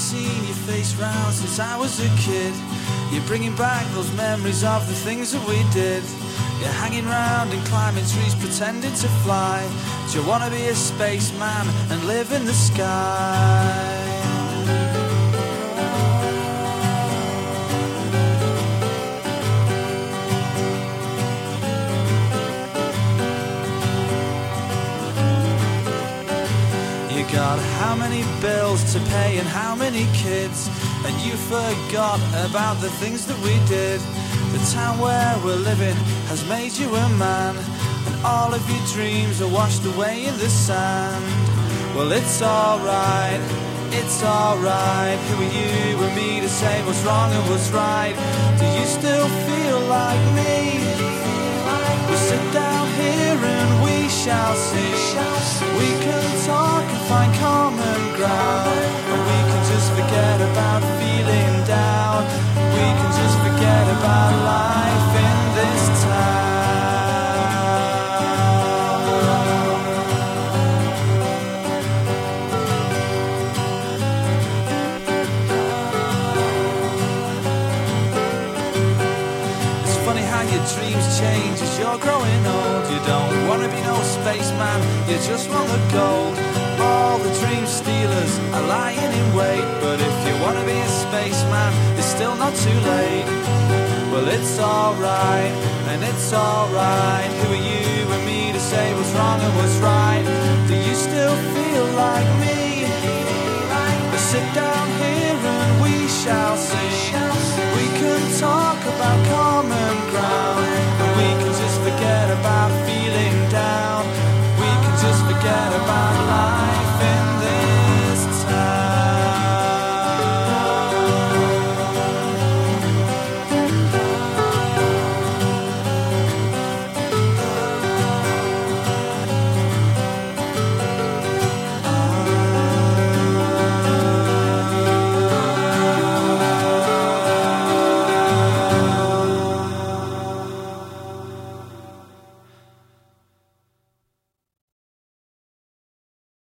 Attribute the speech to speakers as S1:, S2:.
S1: seen your face round since I was a kid. You're bringing back those memories of the things that we did. You're hanging round and climbing trees, pretending to fly. Do you wanna be a spaceman and live in the sky? You got how many bills to pay and how many kids, and you forgot about the things that we did. The town where we're living has made you a man, and all of your dreams are washed away in the sand. Well, it's alright, it's alright. Who are you and me to say what's wrong and what's right? Do you still feel like me? Find common ground. And we can just forget about feeling down. We can just forget about life in this town. It's funny how your dreams change as you're growing old. You don't wanna be no spaceman, you just want the gold. Still not too late. Well, it's alright, and it's alright. Who are you and me to say what's wrong and what's right?